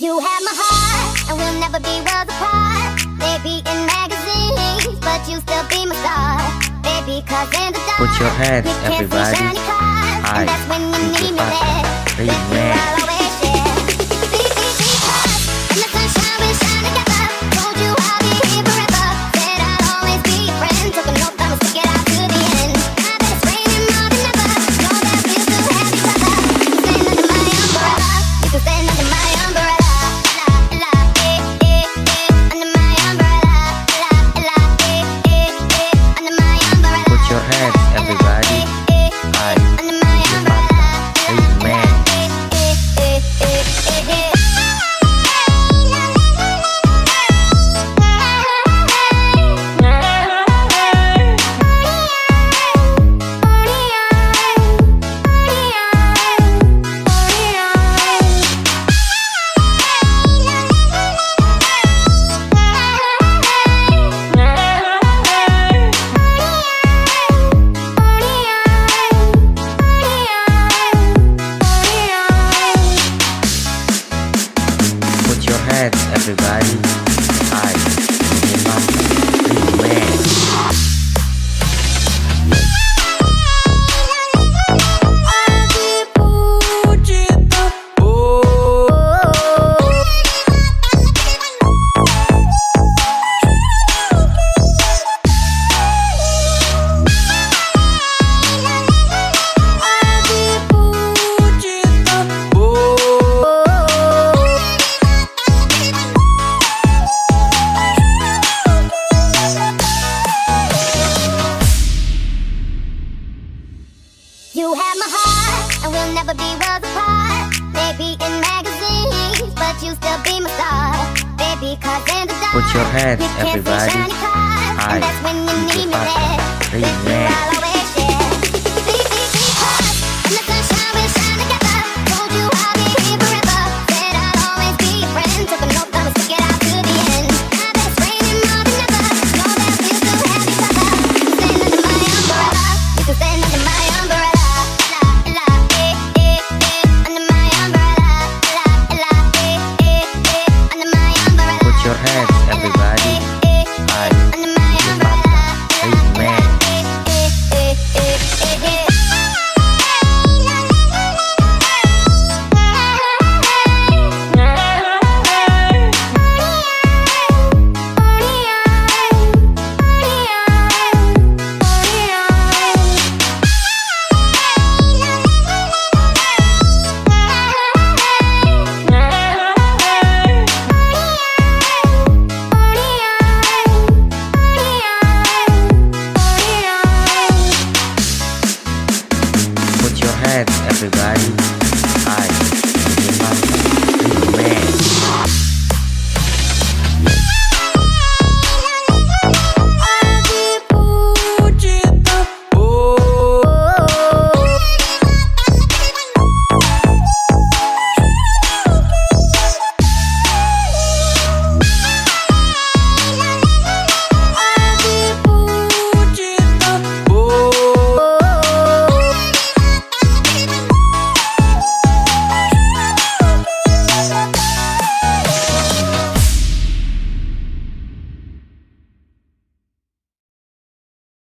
You have my heart, and we'll never be worlds apart. Maybe in magazines, but you still be my star. Baby, cause in the dark, put your hands, everybody. I, that's when you need me there. Baby, everybody. And we'll never be worlds apart. Maybe in magazines But you still be my star. Baby, cause in the dark Put your hands, everybody. High, keep your fast, your head. everybody.